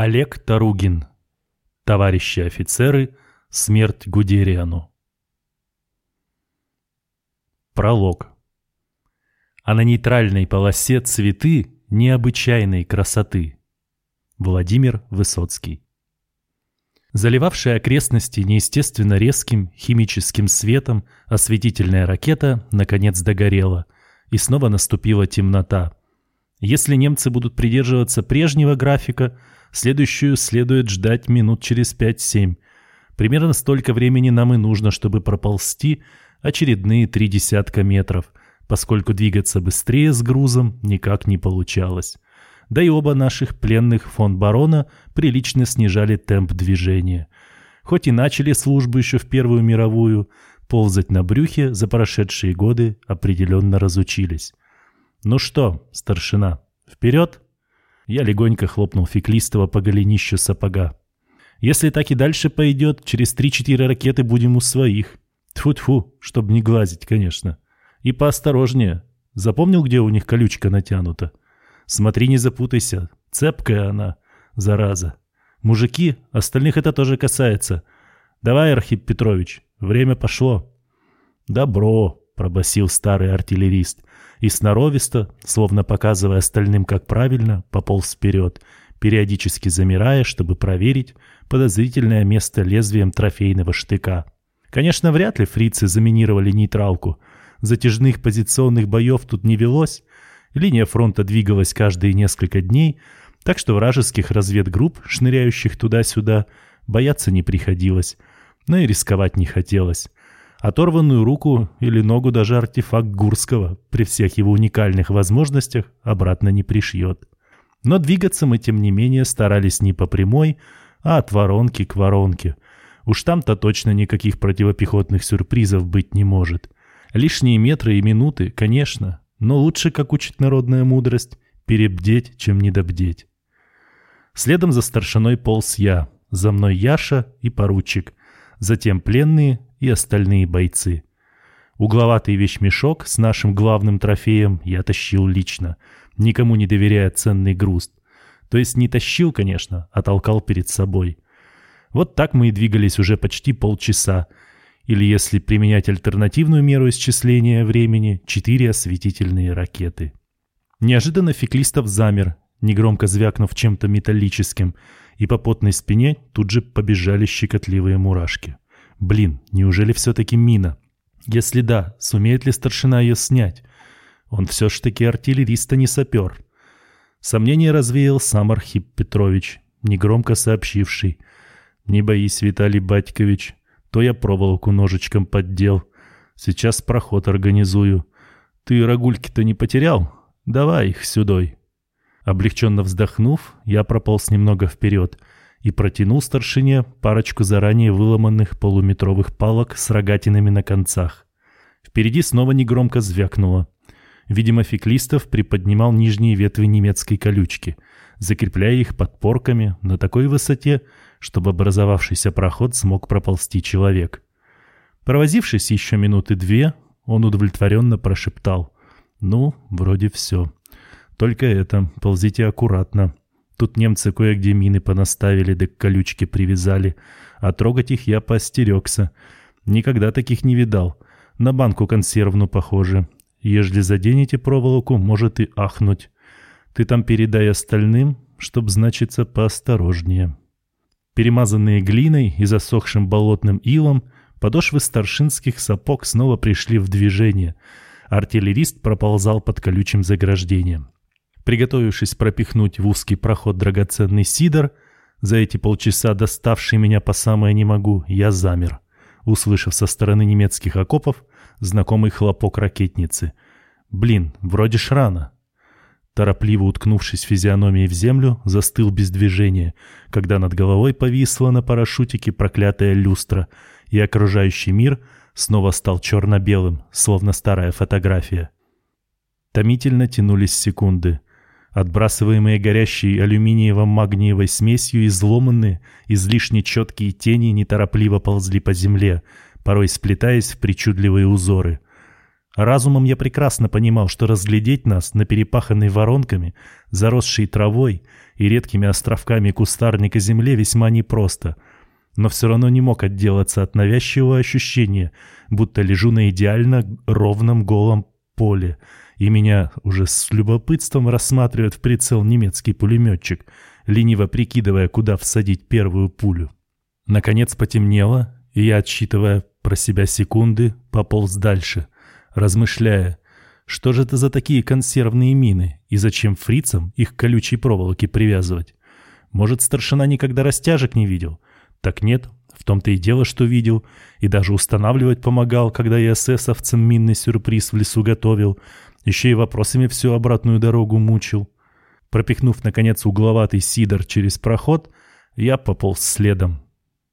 Олег Таругин. Товарищи офицеры, смерть Гудериану. Пролог. А на нейтральной полосе цветы необычайной красоты. Владимир Высоцкий. Заливавшая окрестности неестественно резким химическим светом осветительная ракета наконец догорела, и снова наступила темнота. Если немцы будут придерживаться прежнего графика – Следующую следует ждать минут через 5-7. Примерно столько времени нам и нужно, чтобы проползти очередные три десятка метров, поскольку двигаться быстрее с грузом никак не получалось. Да и оба наших пленных фон барона прилично снижали темп движения. Хоть и начали службу еще в Первую мировую, ползать на брюхе за прошедшие годы определенно разучились. «Ну что, старшина, вперед?» Я легонько хлопнул Феклистова по голенищу сапога. «Если так и дальше пойдет, через три-четыре ракеты будем у своих. Тьфу-тьфу, чтобы не глазить, конечно. И поосторожнее. Запомнил, где у них колючка натянута? Смотри, не запутайся. Цепкая она, зараза. Мужики, остальных это тоже касается. Давай, Архип Петрович, время пошло». «Добро», — пробасил старый артиллерист и сноровисто, словно показывая остальным, как правильно, пополз вперед, периодически замирая, чтобы проверить подозрительное место лезвием трофейного штыка. Конечно, вряд ли фрицы заминировали нейтралку. Затяжных позиционных боев тут не велось. Линия фронта двигалась каждые несколько дней, так что вражеских разведгрупп, шныряющих туда-сюда, бояться не приходилось. Но и рисковать не хотелось. Оторванную руку или ногу даже артефакт Гурского при всех его уникальных возможностях обратно не пришьет. Но двигаться мы, тем не менее, старались не по прямой, а от воронки к воронке. Уж там-то точно никаких противопехотных сюрпризов быть не может. Лишние метры и минуты, конечно, но лучше, как учит народная мудрость, перебдеть, чем недобдеть. Следом за старшиной полз я, за мной Яша и поручик, затем пленные и остальные бойцы. Угловатый вещмешок с нашим главным трофеем я тащил лично, никому не доверяя ценный груз. То есть не тащил, конечно, а толкал перед собой. Вот так мы и двигались уже почти полчаса, или если применять альтернативную меру исчисления времени, четыре осветительные ракеты. Неожиданно Феклистов замер, негромко звякнув чем-то металлическим, и по потной спине тут же побежали щекотливые мурашки. Блин, неужели все-таки мина? Если да, сумеет ли старшина ее снять? Он все ж таки артиллериста не сапер. Сомнение развеял сам Архип Петрович, негромко сообщивший. «Не боись, Виталий Батькович, то я проволоку ножичком поддел. Сейчас проход организую. Ты рогульки-то не потерял? Давай их сюдой». Облегченно вздохнув, я прополз немного вперед — и протянул старшине парочку заранее выломанных полуметровых палок с рогатинами на концах. Впереди снова негромко звякнуло. Видимо, Феклистов приподнимал нижние ветви немецкой колючки, закрепляя их подпорками на такой высоте, чтобы образовавшийся проход смог проползти человек. Провозившись еще минуты две, он удовлетворенно прошептал. «Ну, вроде все. Только это, ползите аккуратно. Тут немцы кое-где мины понаставили, да к колючке привязали. А трогать их я поостерегся. Никогда таких не видал. На банку консервну похоже. Ежели заденете проволоку, может и ахнуть. Ты там передай остальным, чтоб значиться поосторожнее. Перемазанные глиной и засохшим болотным илом, подошвы старшинских сапог снова пришли в движение. Артиллерист проползал под колючим заграждением. Приготовившись пропихнуть в узкий проход драгоценный сидор, за эти полчаса доставший меня по самое не могу, я замер, услышав со стороны немецких окопов знакомый хлопок ракетницы. Блин, вроде ж рано. Торопливо уткнувшись физиономией в землю, застыл без движения, когда над головой повисла на парашютике проклятая люстра, и окружающий мир снова стал черно-белым, словно старая фотография. Томительно тянулись секунды. Отбрасываемые горящей алюминиево-магниевой смесью изломанные, излишне четкие тени неторопливо ползли по земле, порой сплетаясь в причудливые узоры. Разумом я прекрасно понимал, что разглядеть нас на перепаханной воронками, заросшей травой и редкими островками кустарника земле весьма непросто, но все равно не мог отделаться от навязчивого ощущения, будто лежу на идеально ровном голом поле, и меня уже с любопытством рассматривает в прицел немецкий пулеметчик, лениво прикидывая, куда всадить первую пулю. Наконец потемнело, и я, отсчитывая про себя секунды, пополз дальше — размышляя, что же это за такие консервные мины и зачем фрицам их колючей проволоки привязывать? Может, старшина никогда растяжек не видел? Так нет, в том-то и дело, что видел, и даже устанавливать помогал, когда я эсэсовцам минный сюрприз в лесу готовил, еще и вопросами всю обратную дорогу мучил. Пропихнув, наконец, угловатый сидор через проход, я пополз следом,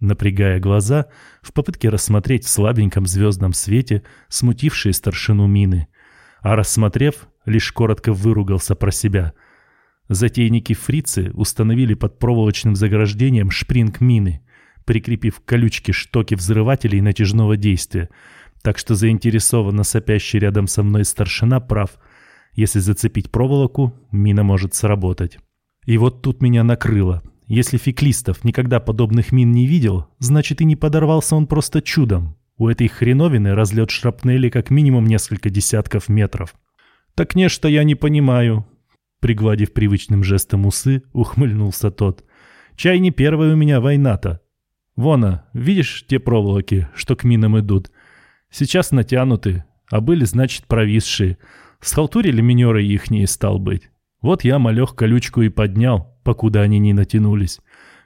напрягая глаза в попытке рассмотреть в слабеньком звездном свете смутившие старшину мины, а рассмотрев, лишь коротко выругался про себя. Затейники-фрицы установили под проволочным заграждением шпринг мины, прикрепив колючки штоки взрывателей натяжного действия, так что заинтересованно сопящий рядом со мной старшина прав. Если зацепить проволоку, мина может сработать. И вот тут меня накрыло, если Феклистов никогда подобных мин не видел, значит и не подорвался он просто чудом. У этой хреновины разлет шрапнели как минимум несколько десятков метров. «Так нечто я не понимаю», — пригладив привычным жестом усы, ухмыльнулся тот. «Чай не первая у меня война-то. Вона, видишь те проволоки, что к минам идут? Сейчас натянуты, а были, значит, провисшие. Схалтурили минеры ихние, стал быть. Вот я малех колючку и поднял, покуда они не натянулись.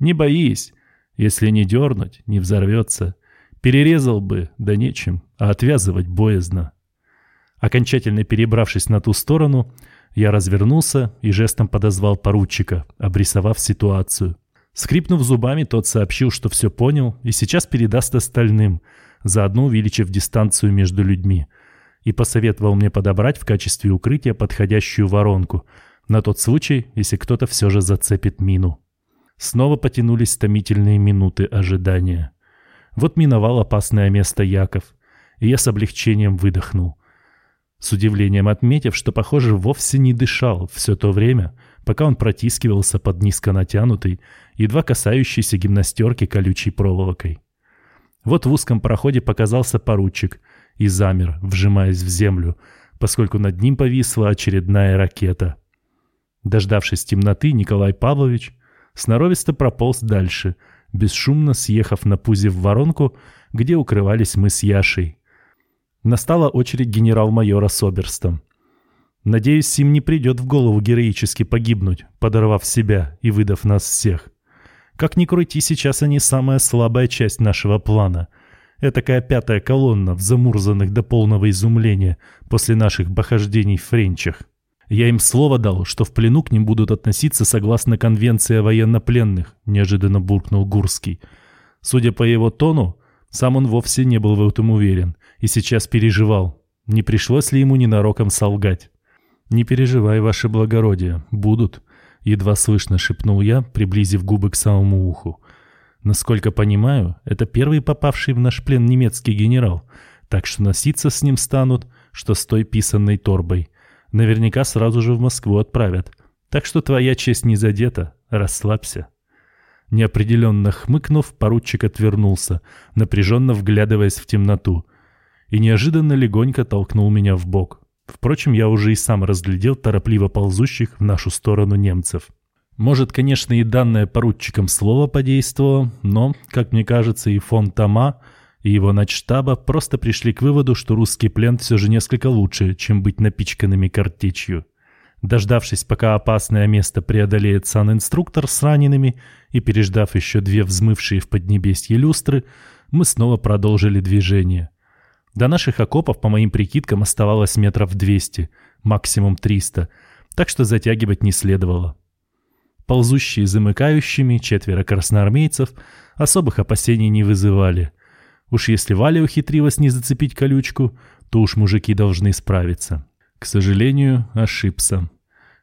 Не боись, если не дернуть, не взорвется. Перерезал бы, да нечем, а отвязывать боязно. Окончательно перебравшись на ту сторону, я развернулся и жестом подозвал поручика, обрисовав ситуацию. Скрипнув зубами, тот сообщил, что все понял и сейчас передаст остальным, заодно увеличив дистанцию между людьми, и посоветовал мне подобрать в качестве укрытия подходящую воронку — на тот случай, если кто-то все же зацепит мину. Снова потянулись томительные минуты ожидания. Вот миновал опасное место Яков, и я с облегчением выдохнул. С удивлением отметив, что, похоже, вовсе не дышал все то время, пока он протискивался под низко натянутой, едва касающейся гимнастерки колючей проволокой. Вот в узком проходе показался поручик и замер, вжимаясь в землю, поскольку над ним повисла очередная ракета — Дождавшись темноты, Николай Павлович сноровисто прополз дальше, бесшумно съехав на пузе в воронку, где укрывались мы с Яшей. Настала очередь генерал-майора с оберстом. Надеюсь, им не придет в голову героически погибнуть, подорвав себя и выдав нас всех. Как ни крути, сейчас они самая слабая часть нашего плана. Этакая пятая колонна в замурзанных до полного изумления после наших похождений в френчах. Я им слово дал, что в плену к ним будут относиться согласно конвенции о военнопленных, неожиданно буркнул Гурский. Судя по его тону, сам он вовсе не был в этом уверен и сейчас переживал, не пришлось ли ему ненароком солгать. «Не переживай, ваше благородие, будут», — едва слышно шепнул я, приблизив губы к самому уху. «Насколько понимаю, это первый попавший в наш плен немецкий генерал, так что носиться с ним станут, что с той писанной торбой. Наверняка сразу же в Москву отправят. Так что твоя честь не задета. Расслабься». Неопределенно хмыкнув, поручик отвернулся, напряженно вглядываясь в темноту. И неожиданно легонько толкнул меня в бок. Впрочем, я уже и сам разглядел торопливо ползущих в нашу сторону немцев. Может, конечно, и данное поручиком слово подействовало, но, как мне кажется, и фон Тома и его начштаба просто пришли к выводу, что русский плен все же несколько лучше, чем быть напичканными картечью. Дождавшись, пока опасное место преодолеет сан-инструктор с ранеными и переждав еще две взмывшие в поднебесье люстры, мы снова продолжили движение. До наших окопов, по моим прикидкам, оставалось метров 200, максимум 300, так что затягивать не следовало. Ползущие замыкающими четверо красноармейцев особых опасений не вызывали – Уж если Валя ухитрилась не зацепить колючку, то уж мужики должны справиться. К сожалению, ошибся.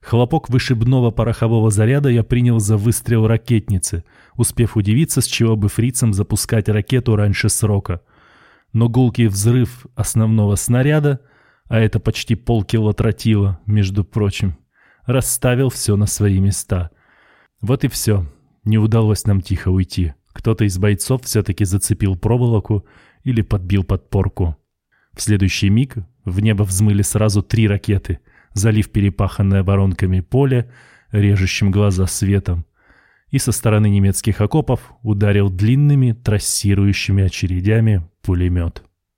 Хлопок вышибного порохового заряда я принял за выстрел ракетницы, успев удивиться, с чего бы фрицам запускать ракету раньше срока. Но гулкий взрыв основного снаряда а это почти полкило тротила, между прочим, расставил все на свои места. Вот и все. Не удалось нам тихо уйти. Кто-то из бойцов все-таки зацепил проволоку или подбил подпорку. В следующий миг в небо взмыли сразу три ракеты, залив перепаханное воронками поле, режущим глаза светом, и со стороны немецких окопов ударил длинными трассирующими очередями polémante